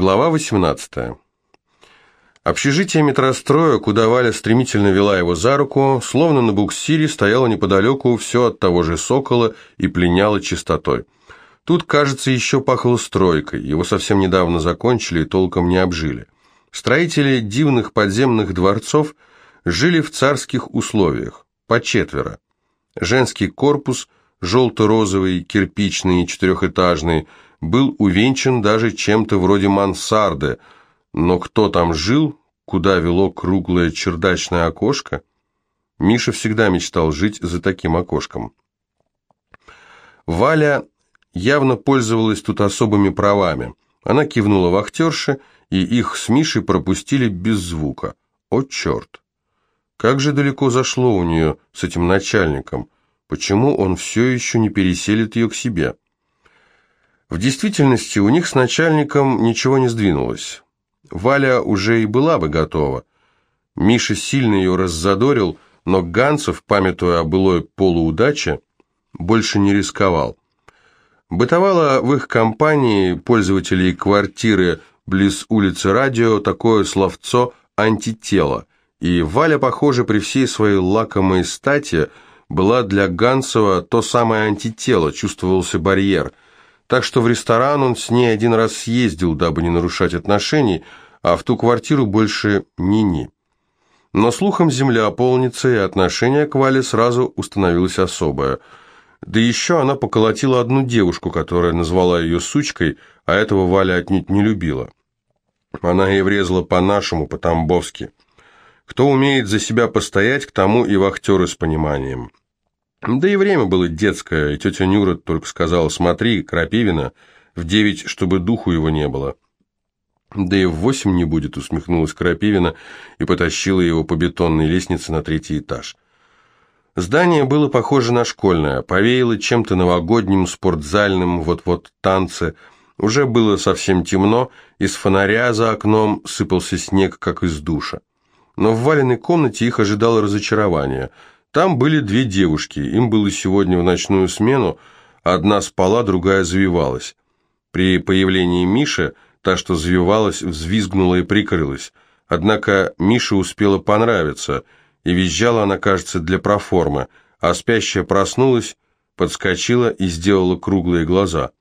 Глава 18. Общежитие метростроя, куда Валя стремительно вела его за руку, словно на буксире стояло неподалеку все от того же сокола и пленяло чистотой. Тут, кажется, еще пахло стройкой, его совсем недавно закончили и толком не обжили. Строители дивных подземных дворцов жили в царских условиях, по четверо. Женский корпус, желто-розовый, кирпичный, четырехэтажный – был увенчан даже чем-то вроде мансарды, но кто там жил, куда вело круглое чердачное окошко? Миша всегда мечтал жить за таким окошком. Валя явно пользовалась тут особыми правами. Она кивнула вахтерше, и их с Мишей пропустили без звука. О, черт! Как же далеко зашло у нее с этим начальником? Почему он все еще не переселит ее к себе? В действительности у них с начальником ничего не сдвинулось. Валя уже и была бы готова. Миша сильно ее раззадорил, но Ганцев, памятуя о былой полуудаче, больше не рисковал. Бытовало в их компании пользователей квартиры близ улицы Радио такое словцо «антитело», и Валя, похоже, при всей своей лакомой стати была для Ганцева то самое антитело, чувствовался барьер – так что в ресторан он с ней один раз съездил, дабы не нарушать отношений, а в ту квартиру больше ни-ни. Но слухом земля полнится, и отношение к Вале сразу установилось особое. Да еще она поколотила одну девушку, которая назвала ее сучкой, а этого Валя отнюдь не любила. Она ей врезала по-нашему, по-тамбовски. Кто умеет за себя постоять, к тому и вахтеры с пониманием. Да и время было детское, и тетя Нюра только сказала, смотри, Крапивина, в девять, чтобы духу его не было. Да и в восемь не будет, усмехнулась Крапивина и потащила его по бетонной лестнице на третий этаж. Здание было похоже на школьное, повеяло чем-то новогодним, спортзальным, вот-вот танцы. Уже было совсем темно, из фонаря за окном сыпался снег, как из душа. Но в валенной комнате их ожидало разочарование – там были две девушки, им было сегодня в ночную смену, одна спала, другая завивалась. При появлении Миши та, что завивалась, взвизгнула и прикрылась. Однако Мише успела понравиться, и визжала она, кажется, для проформы, а спящая проснулась, подскочила и сделала круглые глаза.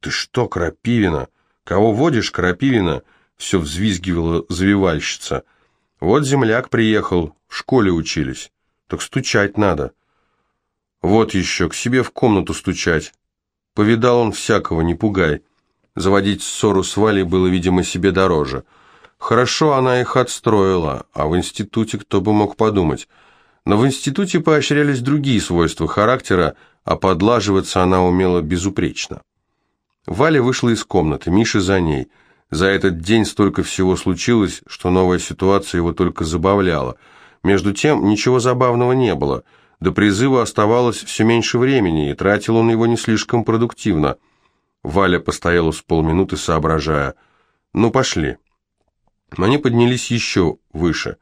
«Ты что, Крапивина? Кого водишь, Крапивина?» Все взвизгивала завивальщица. «Вот земляк приехал, в школе учились». Так стучать надо. Вот еще, к себе в комнату стучать. Повидал он всякого, не пугай. Заводить ссору с Валей было, видимо, себе дороже. Хорошо она их отстроила, а в институте кто бы мог подумать. Но в институте поощрялись другие свойства характера, а подлаживаться она умела безупречно. Валя вышла из комнаты, Миша за ней. За этот день столько всего случилось, что новая ситуация его только забавляла – между тем, ничего забавного не было. До призыва оставалось все меньше времени, и тратил он его не слишком продуктивно. Валя постояла с полминуты, соображая. «Ну, пошли». Они поднялись еще выше.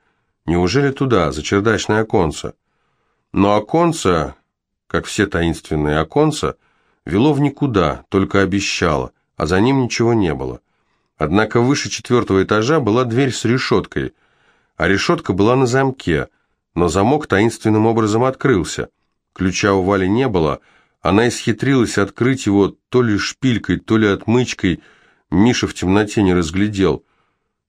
Неужели туда, за чердачное оконце? Но оконце, как все таинственные оконца, вело в никуда, только обещало, а за ним ничего не было. Однако выше четвертого этажа была дверь с решеткой – а решетка была на замке, но замок таинственным образом открылся. Ключа у Вали не было, она исхитрилась открыть его то ли шпилькой, то ли отмычкой, Миша в темноте не разглядел.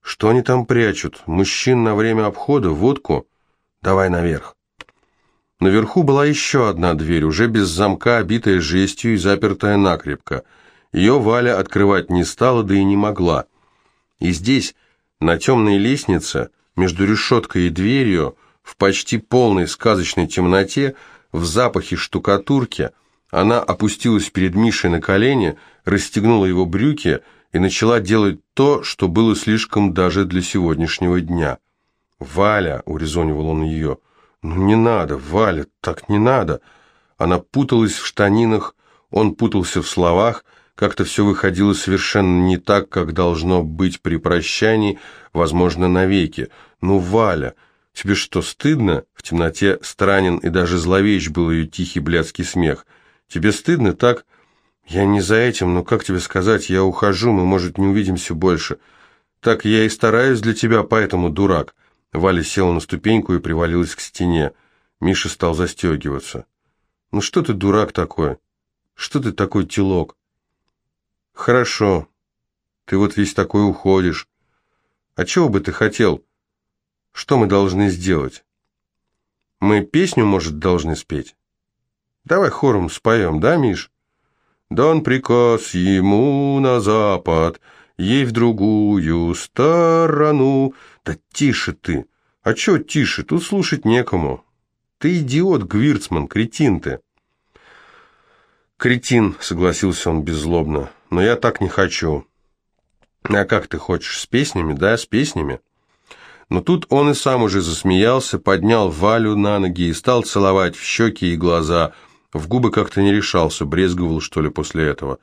Что они там прячут? Мужчин на время обхода? Водку? Давай наверх. Наверху была еще одна дверь, уже без замка, обитая жестью и запертая накрепко. Ее Валя открывать не стала, да и не могла. И здесь, на темной лестнице, между решеткой и дверью, в почти полной сказочной темноте, в запахе штукатурки, она опустилась перед Мишей на колени, расстегнула его брюки и начала делать то, что было слишком даже для сегодняшнего дня. «Валя!» — урезонивал он ее. «Ну не надо, Валя, так не надо!» Она путалась в штанинах, он путался в словах, как-то все выходило совершенно не так, как должно быть при прощании, возможно, навеки. «Ну, Валя, тебе что, стыдно?» В темноте странен и даже зловещ был ее тихий блядский смех. «Тебе стыдно, так? «Я не за этим, но как тебе сказать, я ухожу, мы, может, не увидимся больше. Так я и стараюсь для тебя, поэтому дурак». Валя села на ступеньку и привалилась к стене. Миша стал застегиваться. «Ну что ты дурак такой? Что ты такой телок?» «Хорошо. Ты вот весь такой уходишь. А чего бы ты хотел? Что мы должны сделать? Мы песню, может, должны спеть? Давай хором споем, да, Миш?» Дан приказ ему на запад, ей в другую сторону. Да тише ты! А чё тише? Тут слушать некому. Ты идиот, Гвирцман, кретин ты. Кретин, согласился он беззлобно, но я так не хочу. А как ты хочешь, с песнями, да, с песнями? Но тут он и сам уже засмеялся, поднял Валю на ноги и стал целовать в щеки и глаза – в губы как-то не решался, брезговал, что ли, после этого.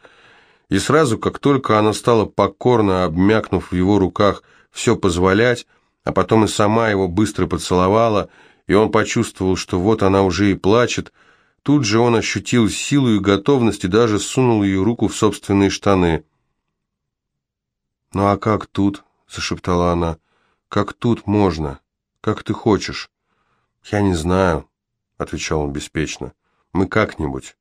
И сразу, как только она стала покорно, обмякнув в его руках, все позволять, а потом и сама его быстро поцеловала, и он почувствовал, что вот она уже и плачет, тут же он ощутил силу и готовность и даже сунул ее руку в собственные штаны. «Ну а как тут?» — зашептала она. «Как тут можно? Как ты хочешь?» «Я не знаю», — отвечал он беспечно. Мы как-нибудь.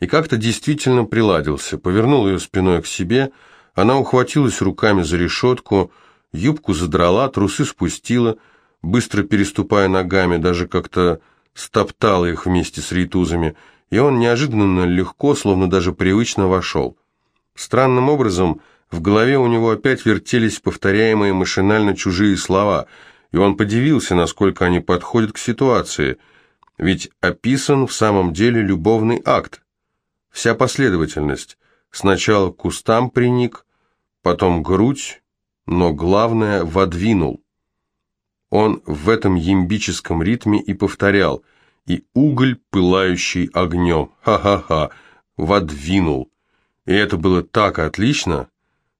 И как-то действительно приладился, повернул ее спиной к себе, она ухватилась руками за решетку, юбку задрала, трусы спустила, быстро переступая ногами, даже как-то стоптала их вместе с рейтузами, и он неожиданно легко, словно даже привычно вошел. Странным образом в голове у него опять вертелись повторяемые машинально чужие слова, и он подивился, насколько они подходят к ситуации – ведь описан в самом деле любовный акт. Вся последовательность. Сначала к кустам приник, потом грудь, но главное водвинул. Он в этом ямбическом ритме и повторял «И уголь, пылающий огнем, ха-ха-ха, водвинул». И это было так отлично,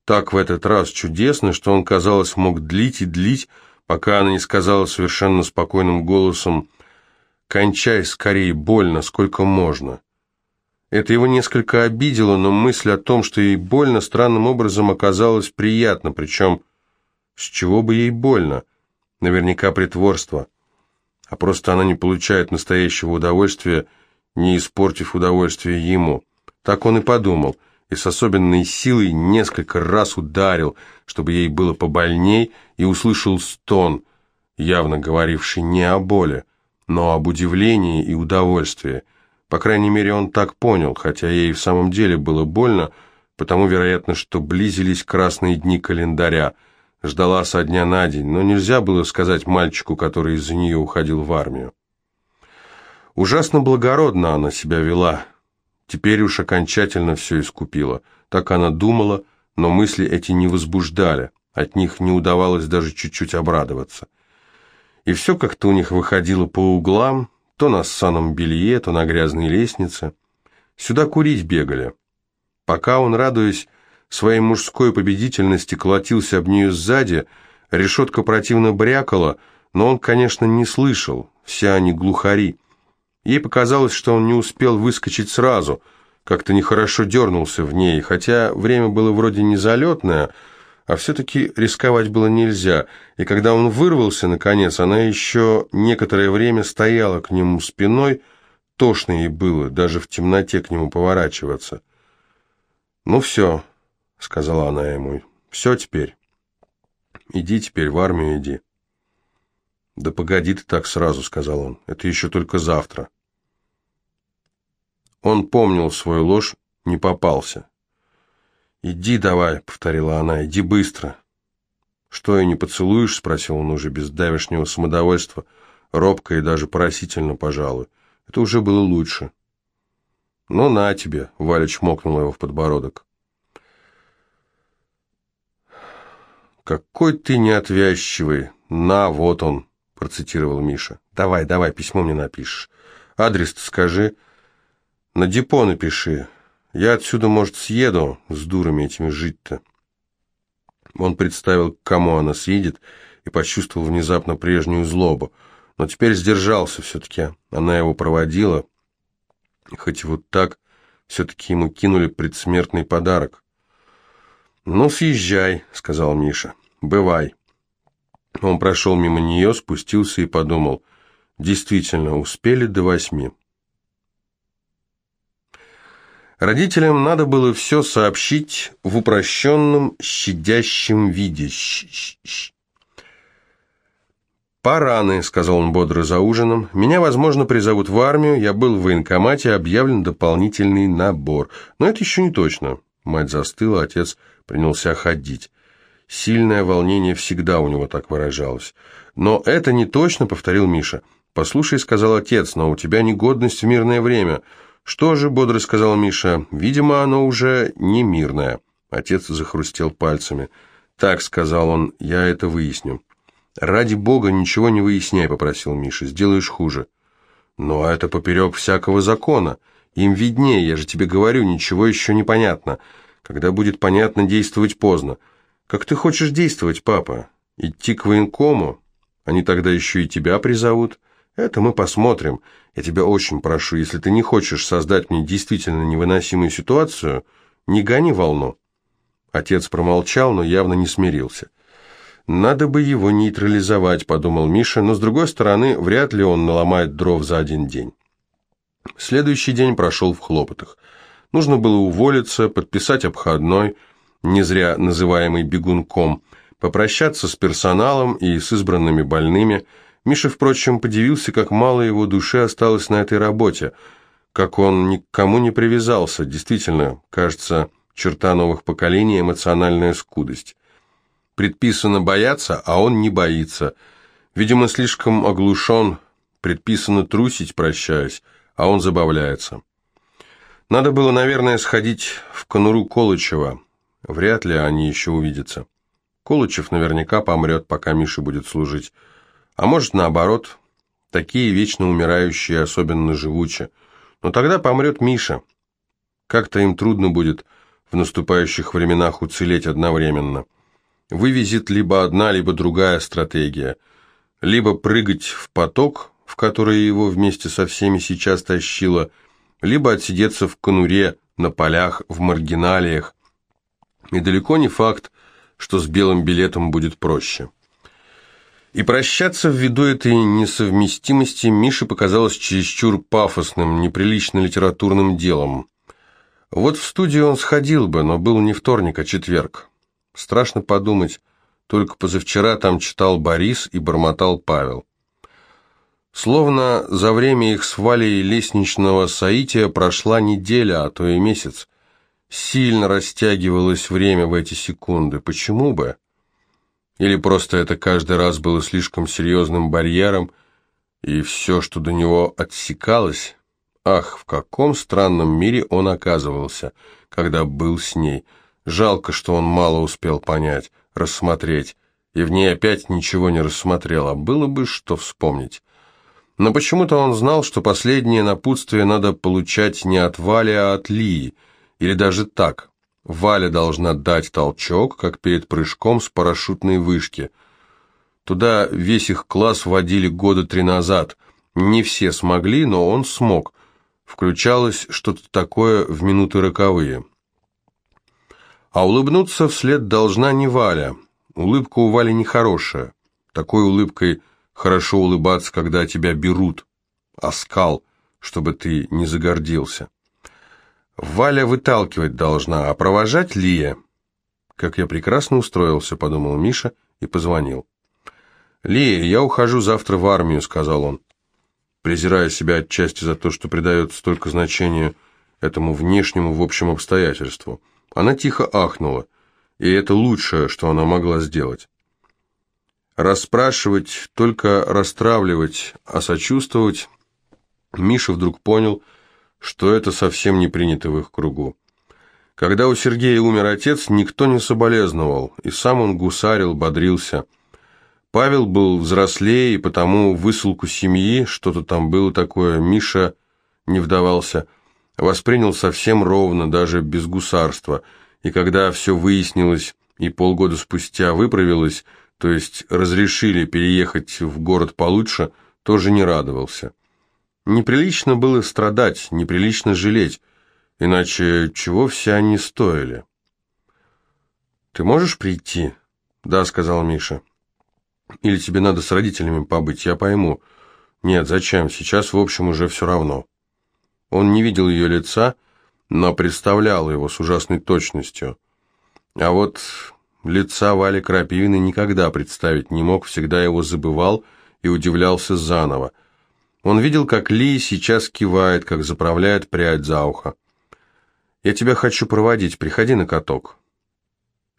так в этот раз чудесно, что он, казалось, мог длить и длить, пока она не сказала совершенно спокойным голосом Кончай скорее, больно, сколько можно. Это его несколько обидело, но мысль о том, что ей больно, странным образом оказалась приятна, причем с чего бы ей больно? Наверняка притворство. А просто она не получает настоящего удовольствия, не испортив удовольствие ему. Так он и подумал, и с особенной силой несколько раз ударил, чтобы ей было побольней, и услышал стон, явно говоривший не о боли, но об удивлении и удовольствии. По крайней мере, он так понял, хотя ей в самом деле было больно, потому, вероятно, что близились красные дни календаря. Ждала со дня на день, но нельзя было сказать мальчику, который из-за нее уходил в армию. Ужасно благородно она себя вела. Теперь уж окончательно все искупила. Так она думала, но мысли эти не возбуждали. От них не удавалось даже чуть-чуть обрадоваться и все как-то у них выходило по углам, то на ссаном белье, то на грязной лестнице. Сюда курить бегали. Пока он, радуясь своей мужской победительности, колотился об нее сзади, решетка противно брякала, но он, конечно, не слышал, все они глухари. Ей показалось, что он не успел выскочить сразу, как-то нехорошо дернулся в ней, хотя время было вроде не залетное, а все-таки рисковать было нельзя, и когда он вырвался, наконец, она еще некоторое время стояла к нему спиной, тошно ей было, даже в темноте к нему поворачиваться. «Ну все», — сказала она ему, — «все теперь. Иди теперь, в армию иди». «Да погоди ты так сразу», — сказал он, — «это еще только завтра». Он помнил свою ложь, не попался. «Иди давай», — повторила она, — «иди быстро». «Что, и не поцелуешь?» — спросил он уже без давешнего самодовольства, робко и даже просительно, пожалуй. Это уже было лучше. «Ну, на тебе», — Валя чмокнула его в подбородок. «Какой ты неотвязчивый! На, вот он!» — процитировал Миша. «Давай, давай, письмо мне напишешь. Адрес-то скажи. На депо напиши. Я отсюда, может, съеду, с дурами этими жить-то. Он представил, к кому она съедет, и почувствовал внезапно прежнюю злобу. Но теперь сдержался все-таки. Она его проводила, хоть вот так, Все-таки ему кинули предсмертный подарок. «Ну, съезжай», — сказал Миша. «Бывай». Он прошел мимо нее, спустился и подумал. Действительно, успели до восьми. Родителям надо было все сообщить в упрощенном, щадящем виде. Щ -щ -щ. «Параны», — сказал он бодро за ужином. «Меня, возможно, призовут в армию. Я был в военкомате, объявлен дополнительный набор. Но это еще не точно». Мать застыла, отец принялся ходить. Сильное волнение всегда у него так выражалось. «Но это не точно», — повторил Миша. «Послушай», — сказал отец, — «но у тебя негодность в мирное время». «Что же», — бодро сказал Миша, — «видимо, оно уже не мирное». Отец захрустел пальцами. «Так», — сказал он, — «я это выясню». «Ради бога, ничего не выясняй», — попросил Миша, — «сделаешь хуже». «Но это поперек всякого закона. Им виднее, я же тебе говорю, ничего еще не понятно. Когда будет понятно, действовать поздно. Как ты хочешь действовать, папа? Идти к военкому? Они тогда еще и тебя призовут. Это мы посмотрим. Я тебя очень прошу, если ты не хочешь создать мне действительно невыносимую ситуацию, не гони волну». Отец промолчал, но явно не смирился. «Надо бы его нейтрализовать», — подумал Миша, но, с другой стороны, вряд ли он наломает дров за один день. Следующий день прошел в хлопотах. Нужно было уволиться, подписать обходной, не зря называемый бегунком, попрощаться с персоналом и с избранными больными. Миша, впрочем, подивился, как мало его души осталось на этой работе, как он никому не привязался. Действительно, кажется, черта новых поколений – эмоциональная скудость. Предписано бояться, а он не боится. Видимо, слишком оглушен. Предписано трусить, прощаясь, а он забавляется. Надо было, наверное, сходить в конуру Колычева. Вряд ли они еще увидятся. Колычев наверняка помрет, пока Миша будет служить. А может, наоборот, такие вечно умирающие особенно живучи. Но тогда помрет Миша. Как-то им трудно будет в наступающих временах уцелеть одновременно вывезет либо одна, либо другая стратегия. Либо прыгать в поток, в который его вместе со всеми сейчас тащило, либо отсидеться в конуре, на полях, в маргиналиях. И далеко не факт, что с белым билетом будет проще. И прощаться ввиду этой несовместимости Мише показалось чересчур пафосным, неприлично литературным делом. Вот в студию он сходил бы, но был не вторник, а четверг. Страшно подумать, только позавчера там читал Борис и бормотал Павел. Словно за время их с Валей лестничного соития прошла неделя, а то и месяц. Сильно растягивалось время в эти секунды. Почему бы? Или просто это каждый раз было слишком серьезным барьером, и все, что до него отсекалось... Ах, в каком странном мире он оказывался, когда был с ней – Жалко, что он мало успел понять, рассмотреть, и в ней опять ничего не рассмотрел, а было бы что вспомнить. Но почему-то он знал, что последнее напутствие надо получать не от Вали, а от Лии, или даже так. Валя должна дать толчок, как перед прыжком с парашютной вышки. Туда весь их класс водили года три назад. Не все смогли, но он смог. Включалось что-то такое в минуты роковые. А улыбнуться вслед должна не Валя. Улыбка у Вали нехорошая. Такой улыбкой хорошо улыбаться, когда тебя берут. Оскал, чтобы ты не загордился. Валя выталкивать должна, а провожать Лия. Как я прекрасно устроился, подумал Миша и позвонил. «Лия, я ухожу завтра в армию», — сказал он, презирая себя отчасти за то, что придает столько значения этому внешнему, в общем, обстоятельству. Она тихо ахнула, и это лучшее, что она могла сделать. Расспрашивать, только расстравливать, а сочувствовать, Миша вдруг понял, что это совсем не принято в их кругу. Когда у Сергея умер отец, никто не соболезновал, и сам он гусарил, бодрился. Павел был взрослее, и потому высылку семьи, что-то там было такое, Миша не вдавался – воспринял совсем ровно, даже без гусарства, и когда все выяснилось и полгода спустя выправилось, то есть разрешили переехать в город получше, тоже не радовался. Неприлично было страдать, неприлично жалеть. Иначе чего все они стоили? «Ты можешь прийти?» «Да», — сказал Миша. «Или тебе надо с родителями побыть, я пойму». «Нет, зачем? Сейчас, в общем, уже все равно». Он не видел ее лица, но представлял его с ужасной точностью. А вот лица Вали Крапивины никогда представить не мог, всегда его забывал и удивлялся заново. Он видел, как Ли сейчас кивает, как заправляет прядь за ухо. «Я тебя хочу проводить, приходи на каток».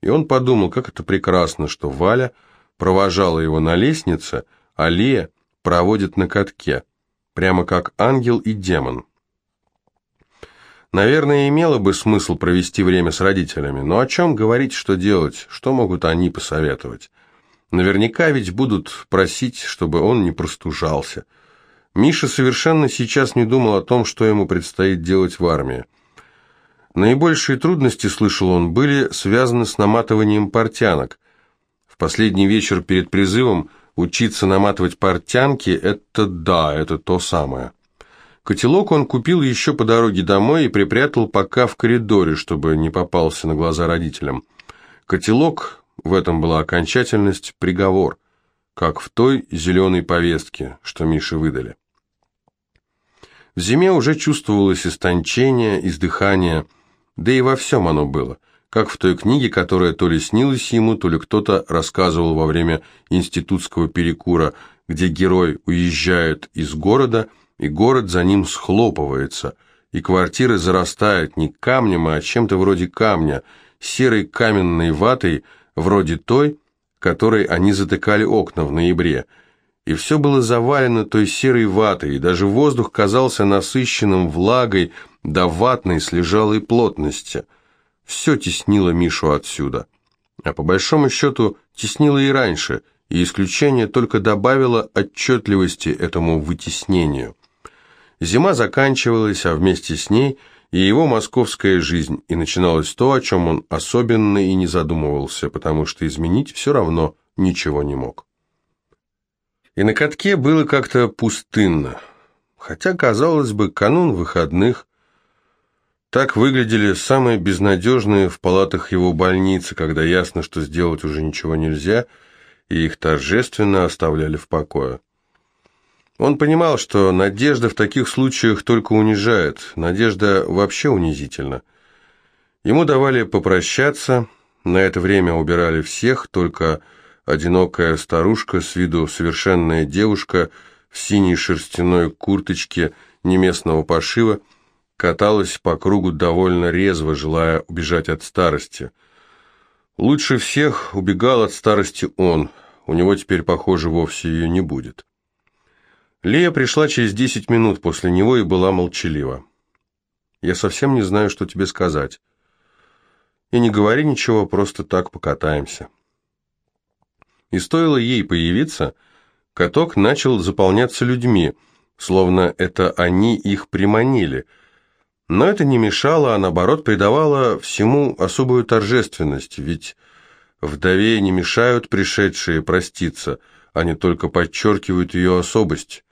И он подумал, как это прекрасно, что Валя провожала его на лестнице, а Лия проводит на катке, прямо как ангел и демон. Наверное, имело бы смысл провести время с родителями, но о чем говорить, что делать, что могут они посоветовать? Наверняка ведь будут просить, чтобы он не простужался. Миша совершенно сейчас не думал о том, что ему предстоит делать в армии. Наибольшие трудности, слышал он, были связаны с наматыванием портянок. В последний вечер перед призывом учиться наматывать портянки – это да, это то самое. Котелок он купил еще по дороге домой и припрятал пока в коридоре, чтобы не попался на глаза родителям. Котелок, в этом была окончательность, приговор, как в той зеленой повестке, что Мише выдали. В зиме уже чувствовалось истончение, издыхание – да и во всем оно было, как в той книге, которая то ли снилась ему, то ли кто-то рассказывал во время институтского перекура, где герой уезжает из города, и город за ним схлопывается, и квартиры зарастают не камнем, а чем-то вроде камня, серой каменной ватой, вроде той, которой они затыкали окна в ноябре, и все было завалено той серой ватой, и даже воздух казался насыщенным влагой, до ватной слежалой плотности. Все теснило Мишу отсюда. А по большому счету теснило и раньше, и исключение только добавило отчетливости этому вытеснению. Зима заканчивалась, а вместе с ней и его московская жизнь, и начиналось то, о чем он особенно и не задумывался, потому что изменить все равно ничего не мог. И на катке было как-то пустынно, хотя, казалось бы, канун выходных, так выглядели самые безнадежные в палатах его больницы, когда ясно, что сделать уже ничего нельзя, и их торжественно оставляли в покое. Он понимал, что надежда в таких случаях только унижает, надежда вообще унизительна. Ему давали попрощаться, на это время убирали всех, только одинокая старушка, с виду совершенная девушка в синей шерстяной курточке неместного пошива, каталась по кругу довольно резво, желая убежать от старости. Лучше всех убегал от старости он, у него теперь, похоже, вовсе ее не будет. Лея пришла через десять минут после него и была молчалива. «Я совсем не знаю, что тебе сказать. И не говори ничего, просто так покатаемся». И стоило ей появиться, каток начал заполняться людьми, словно это они их приманили – но это не мешало, а наоборот придавало всему особую торжественность, ведь вдове не мешают пришедшие проститься, они только подчеркивают ее особость.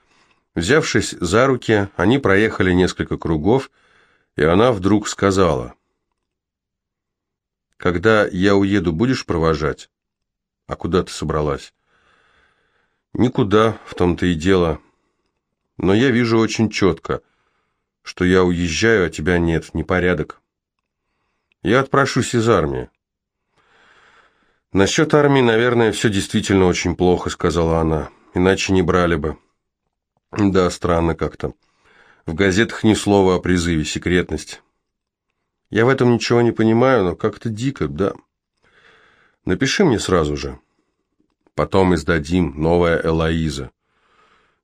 Взявшись за руки, они проехали несколько кругов, и она вдруг сказала, «Когда я уеду, будешь провожать?» «А куда ты собралась?» «Никуда, в том-то и дело. Но я вижу очень четко что я уезжаю, а тебя нет, непорядок. Я отпрошусь из армии. Насчет армии, наверное, все действительно очень плохо, сказала она, иначе не брали бы. Да, странно как-то. В газетах ни слова о призыве, секретность. Я в этом ничего не понимаю, но как-то дико, да. Напиши мне сразу же. Потом издадим, новая Элоиза.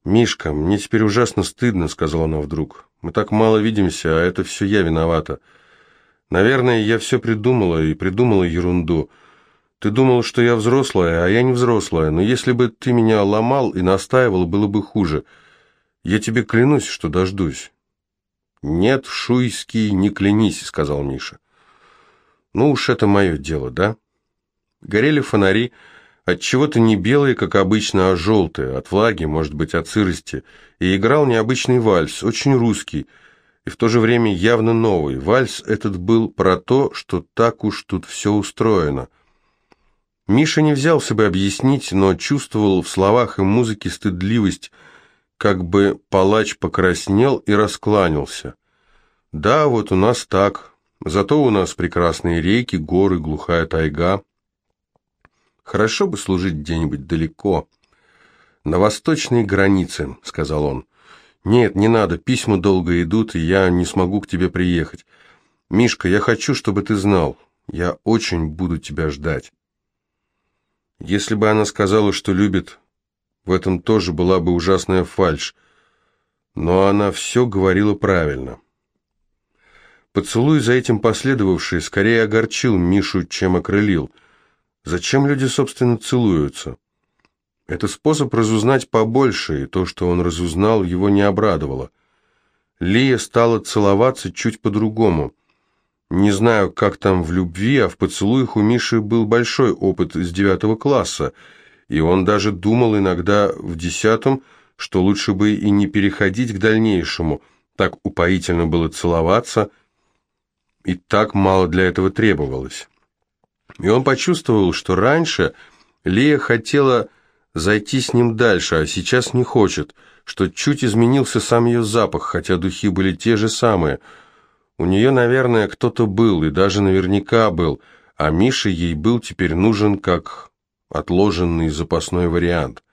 «Мишка, мне теперь ужасно стыдно», — сказала она вдруг. Мы так мало видимся, а это все я виновата. Наверное, я все придумала и придумала ерунду. Ты думал, что я взрослая, а я не взрослая, но если бы ты меня ломал и настаивал, было бы хуже. Я тебе клянусь, что дождусь». «Нет, Шуйский, не клянись», — сказал Миша. «Ну уж это мое дело, да?» Горели фонари, — от чего то не белые, как обычно, а желтые, от влаги, может быть, от сырости, и играл необычный вальс, очень русский. и в то же время явно новый. Вальс этот был про то, что так уж тут все устроено. Миша не взялся бы объяснить, но чувствовал в словах и музыке стыдливость, как бы палач покраснел и раскланялся. «Да, вот у нас так. Зато у нас прекрасные реки, горы, глухая тайга. Хорошо бы служить где-нибудь далеко. На восточной границе», — сказал он. «Нет, не надо, письма долго идут, и я не смогу к тебе приехать. Мишка, я хочу, чтобы ты знал. Я очень буду тебя ждать». Если бы она сказала, что любит, в этом тоже была бы ужасная фальшь, но она все говорила правильно. Поцелуй за этим последовавший скорее огорчил Мишу, чем окрылил. Зачем люди, собственно, целуются? Это способ разузнать побольше, и то, что он разузнал, его не обрадовало. Лия стала целоваться чуть по-другому. Не знаю, как там в любви, а в поцелуях у Миши был большой опыт с девятого класса, и он даже думал иногда в десятом, что лучше бы и не переходить к дальнейшему, так упоительно было целоваться, и так мало для этого требовалось. И он почувствовал, что раньше Лия хотела зайти с ним дальше, а сейчас не хочет, что чуть изменился сам ее запах, хотя духи были те же самые – у нее, наверное, кто-то был, и даже наверняка был, а Миша ей был теперь нужен как отложенный запасной вариант.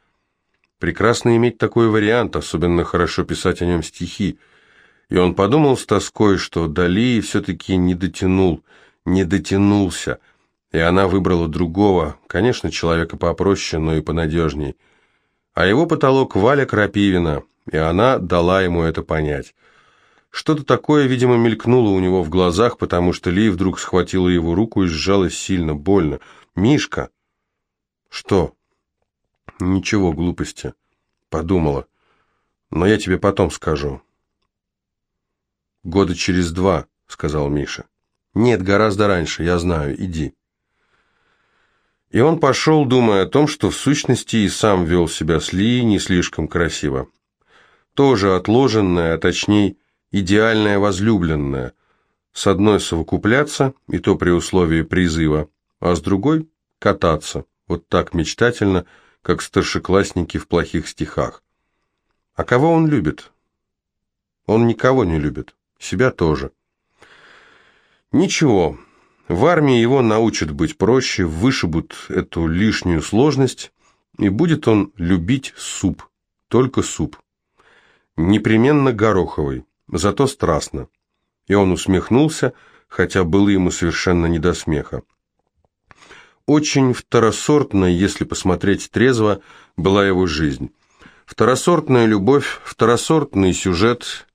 Прекрасно иметь такой вариант, особенно хорошо писать о нем стихи. И он подумал с тоской, что Дали все-таки не дотянул, не дотянулся, и она выбрала другого, конечно, человека попроще, но и понадежней. А его потолок Валя Крапивина, и она дала ему это понять. Что-то такое, видимо, мелькнуло у него в глазах, потому что Ли вдруг схватила его руку и сжалась сильно, больно. «Мишка!» «Что?» «Ничего, глупости», — подумала. «Но я тебе потом скажу». «Года через два», — сказал Миша. «Нет, гораздо раньше, я знаю, иди». И он пошел, думая о том, что в сущности и сам вел себя с Ли не слишком красиво. Тоже отложенное, а точнее идеальная возлюбленная. С одной совокупляться, и то при условии призыва, а с другой кататься, вот так мечтательно, как старшеклассники в плохих стихах. А кого он любит? Он никого не любит, себя тоже. Ничего, в армии его научат быть проще, вышибут эту лишнюю сложность, и будет он любить суп, только суп. Непременно гороховый зато страстно. И он усмехнулся, хотя было ему совершенно не до смеха. Очень второсортной, если посмотреть трезво, была его жизнь. Второсортная любовь, второсортный сюжет,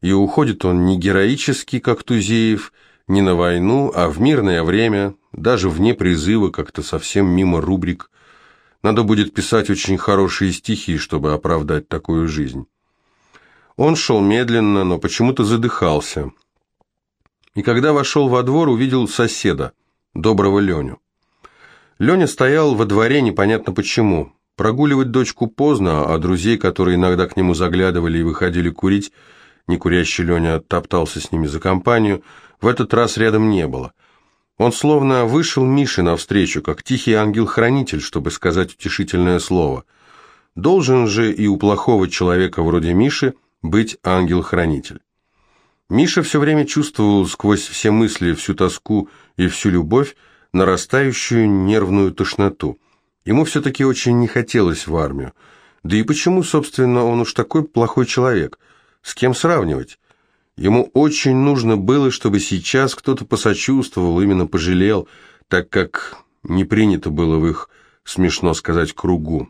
и уходит он не героически, как Тузеев, не на войну, а в мирное время, даже вне призыва, как-то совсем мимо рубрик. Надо будет писать очень хорошие стихи, чтобы оправдать такую жизнь. Он шел медленно, но почему-то задыхался. И когда вошел во двор, увидел соседа, доброго Леню. Леня стоял во дворе непонятно почему. Прогуливать дочку поздно, а друзей, которые иногда к нему заглядывали и выходили курить, некурящий Леня топтался с ними за компанию, в этот раз рядом не было. Он словно вышел Мише навстречу, как тихий ангел-хранитель, чтобы сказать утешительное слово. Должен же и у плохого человека вроде Миши быть ангел-хранитель. Миша все время чувствовал сквозь все мысли, всю тоску и всю любовь нарастающую нервную тошноту. Ему все-таки очень не хотелось в армию. Да и почему, собственно, он уж такой плохой человек? С кем сравнивать? Ему очень нужно было, чтобы сейчас кто-то посочувствовал, именно пожалел, так как не принято было в их, смешно сказать, кругу.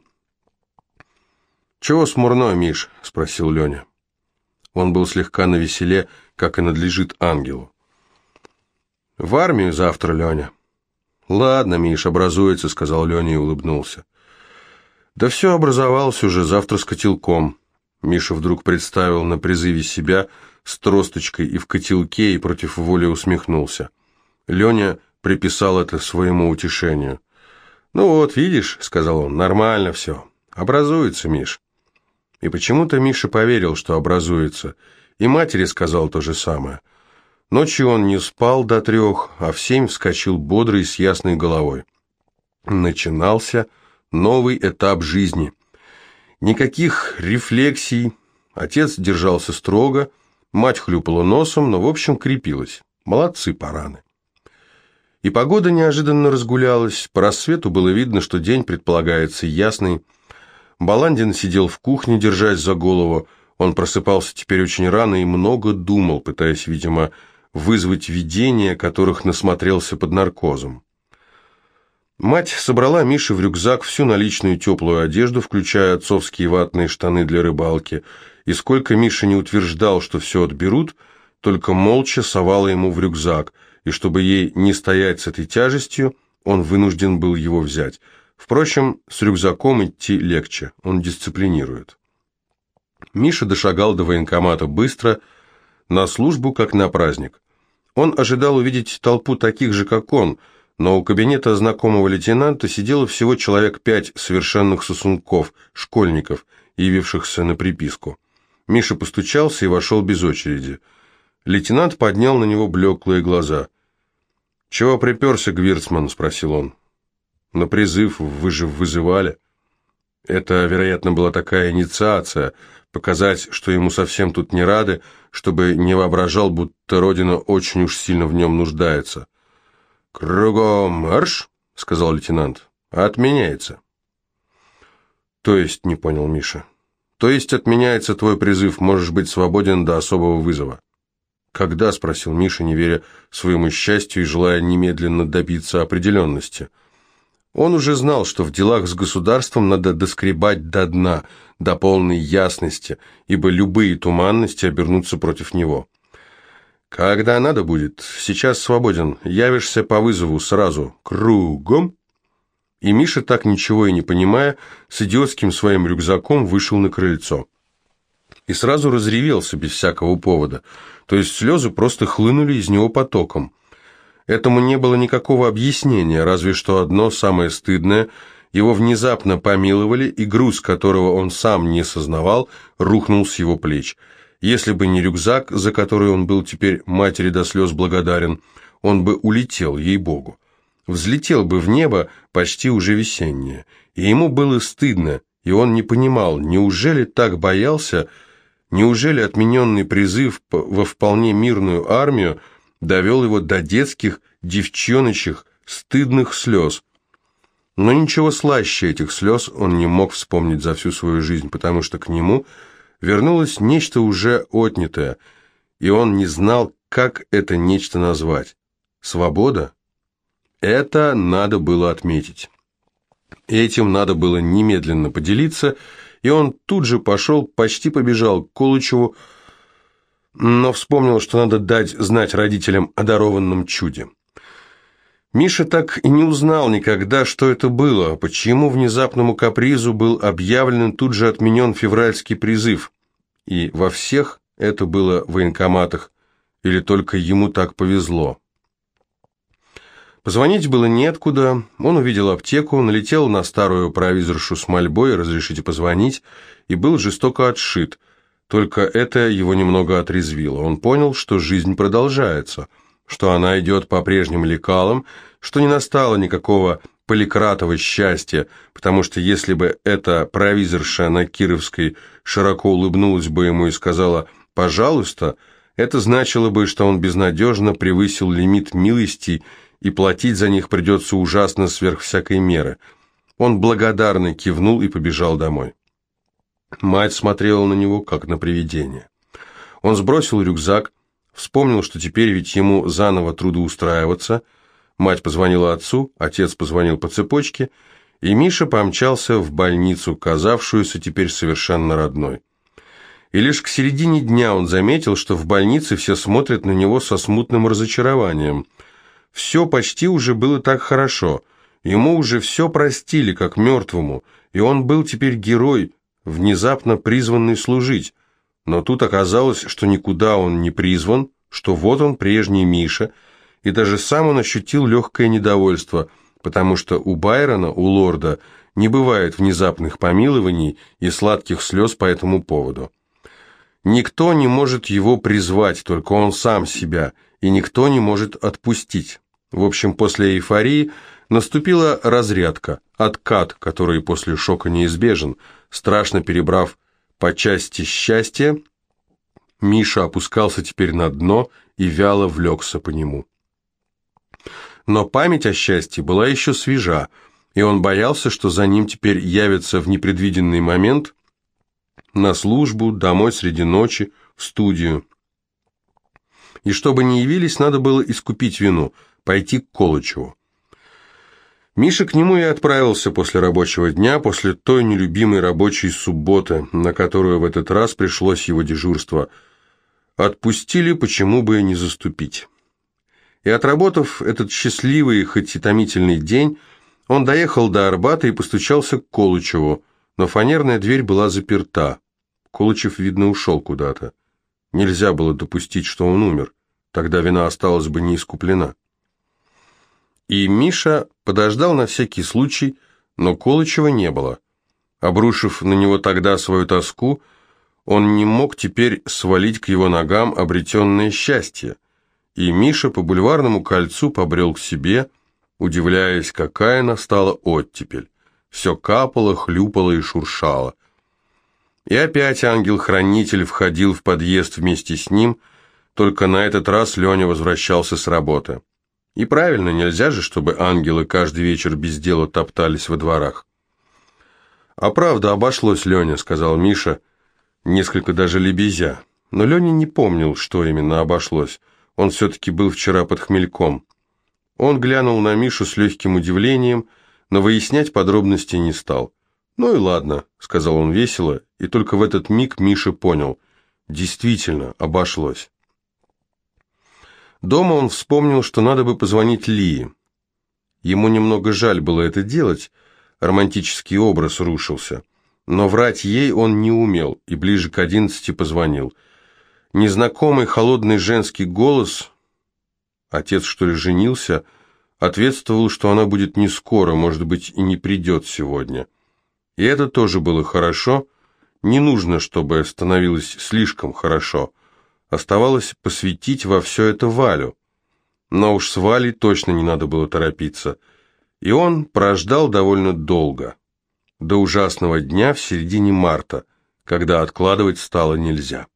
«Чего смурной, Миш?» – спросил Леня. Он был слегка навеселе, как и надлежит ангелу. «В армию завтра, Леня». «Ладно, Миш, образуется», — сказал Леня и улыбнулся. «Да все образовалось уже, завтра с котелком». Миша вдруг представил на призыве себя с тросточкой и в котелке и против воли усмехнулся. Леня приписал это своему утешению. «Ну вот, видишь», — сказал он, — «нормально все. Образуется, Миш». И почему-то Миша поверил, что образуется, И матери сказал то же самое. Ночью он не спал до трех, а в семь вскочил бодрый с ясной головой. Начинался новый этап жизни. Никаких рефлексий. Отец держался строго, мать хлюпала носом, но в общем крепилась. Молодцы параны. И погода неожиданно разгулялась. По рассвету было видно, что день предполагается ясный. Баландин сидел в кухне, держась за голову. Он просыпался теперь очень рано и много думал, пытаясь, видимо, вызвать видения, которых насмотрелся под наркозом. Мать собрала Мише в рюкзак всю наличную теплую одежду, включая отцовские ватные штаны для рыбалки, и сколько Миша не утверждал, что все отберут, только молча совала ему в рюкзак – и чтобы ей не стоять с этой тяжестью, он вынужден был его взять. Впрочем, с рюкзаком идти легче, он дисциплинирует. Миша дошагал до военкомата быстро, на службу, как на праздник. Он ожидал увидеть толпу таких же, как он, но у кабинета знакомого лейтенанта сидело всего человек пять совершенных сосунков, школьников, явившихся на приписку. Миша постучался и вошел без очереди. Лейтенант поднял на него блеклые глаза. «Чего приперся, Гвирцман?» – спросил он. «На призыв вы же вызывали». Это, вероятно, была такая инициация, показать, что ему совсем тут не рады, чтобы не воображал, будто Родина очень уж сильно в нем нуждается. «Кругом марш», — сказал лейтенант, — «отменяется». «То есть», — не понял Миша, — «то есть отменяется твой призыв, можешь быть свободен до особого вызова». «Когда?» – спросил Миша, не веря своему счастью и желая немедленно добиться определенности. Он уже знал, что в делах с государством надо доскребать до дна, до полной ясности, ибо любые туманности обернутся против него. «Когда надо будет, сейчас свободен, явишься по вызову сразу, кругом». И Миша, так ничего и не понимая, с идиотским своим рюкзаком вышел на крыльцо. И сразу разревелся без всякого повода – то есть слезы просто хлынули из него потоком. Этому не было никакого объяснения, разве что одно самое стыдное – его внезапно помиловали, и груз, которого он сам не сознавал, рухнул с его плеч. Если бы не рюкзак, за который он был теперь матери до слез благодарен, он бы улетел, ей-богу. Взлетел бы в небо почти уже весеннее. И ему было стыдно, и он не понимал, неужели так боялся, Неужели отмененный призыв во вполне мирную армию довел его до детских, девчоночек, стыдных слез? Но ничего слаще этих слез он не мог вспомнить за всю свою жизнь, потому что к нему вернулось нечто уже отнятое, и он не знал, как это нечто назвать. Свобода? Это надо было отметить. Этим надо было немедленно поделиться – и он тут же пошел, почти побежал к Колычеву, но вспомнил, что надо дать знать родителям о дарованном чуде. Миша так и не узнал никогда, что это было, почему внезапному капризу был объявлен тут же отменен февральский призыв, и во всех это было в военкоматах, или только ему так повезло. Позвонить было неоткуда, он увидел аптеку, налетел на старую провизоршу с мольбой «разрешите позвонить» и был жестоко отшит. Только это его немного отрезвило. Он понял, что жизнь продолжается, что она идет по прежним лекалам, что не настало никакого поликратова счастья, потому что если бы эта провизорша на Кировской широко улыбнулась бы ему и сказала «пожалуйста», это значило бы, что он безнадежно превысил лимит милости и платить за них придется ужасно сверх всякой меры. Он благодарно кивнул и побежал домой. Мать смотрела на него, как на привидение. Он сбросил рюкзак, вспомнил, что теперь ведь ему заново трудоустраиваться. Мать позвонила отцу, отец позвонил по цепочке, и Миша помчался в больницу, казавшуюся теперь совершенно родной. И лишь к середине дня он заметил, что в больнице все смотрят на него со смутным разочарованием – все почти уже было так хорошо. Ему уже все простили, как мертвому, и он был теперь герой, внезапно призванный служить. Но тут оказалось, что никуда он не призван, что вот он, прежний Миша, и даже сам он ощутил легкое недовольство, потому что у Байрона, у лорда, не бывает внезапных помилований и сладких слез по этому поводу. Никто не может его призвать, только он сам себя, и никто не может отпустить. В общем, после эйфории наступила разрядка, откат, который после шока неизбежен. Страшно перебрав по части счастья, Миша опускался теперь на дно и вяло влекся по нему. Но память о счастье была еще свежа, и он боялся, что за ним теперь явится в непредвиденный момент на службу, домой среди ночи, в студию. И чтобы не явились, надо было искупить вину, пойти к Колычеву. Миша к нему и отправился после рабочего дня, после той нелюбимой рабочей субботы, на которую в этот раз пришлось его дежурство. Отпустили, почему бы не заступить. И отработав этот счастливый, хоть и томительный день, он доехал до Арбата и постучался к Колычеву, но фанерная дверь была заперта. Колычев, видно, ушел куда-то. Нельзя было допустить, что он умер. Тогда вина осталась бы не искуплена. И Миша подождал на всякий случай, но Колычева не было. Обрушив на него тогда свою тоску, он не мог теперь свалить к его ногам обретенное счастье. И Миша по бульварному кольцу побрел к себе, удивляясь, какая настала оттепель. Все капало, хлюпало и шуршало. И опять ангел-хранитель входил в подъезд вместе с ним, только на этот раз Леня возвращался с работы. И правильно, нельзя же, чтобы ангелы каждый вечер без дела топтались во дворах. «А правда, обошлось, Леня», — сказал Миша, несколько даже лебезя. Но Леня не помнил, что именно обошлось. Он все-таки был вчера под хмельком. Он глянул на Мишу с легким удивлением, но выяснять подробности не стал. «Ну и ладно», — сказал он весело, и только в этот миг Миша понял. Действительно, обошлось. Дома он вспомнил, что надо бы позвонить Лии. Ему немного жаль было это делать, романтический образ рушился. Но врать ей он не умел, и ближе к одиннадцати позвонил. Незнакомый холодный женский голос, отец что ли женился, ответствовал, что она будет не скоро, может быть, и не придет сегодня. И это тоже было хорошо. Не нужно, чтобы становилось слишком хорошо. Оставалось посвятить во все это Валю. Но уж с Валей точно не надо было торопиться. И он прождал довольно долго. До ужасного дня в середине марта, когда откладывать стало нельзя.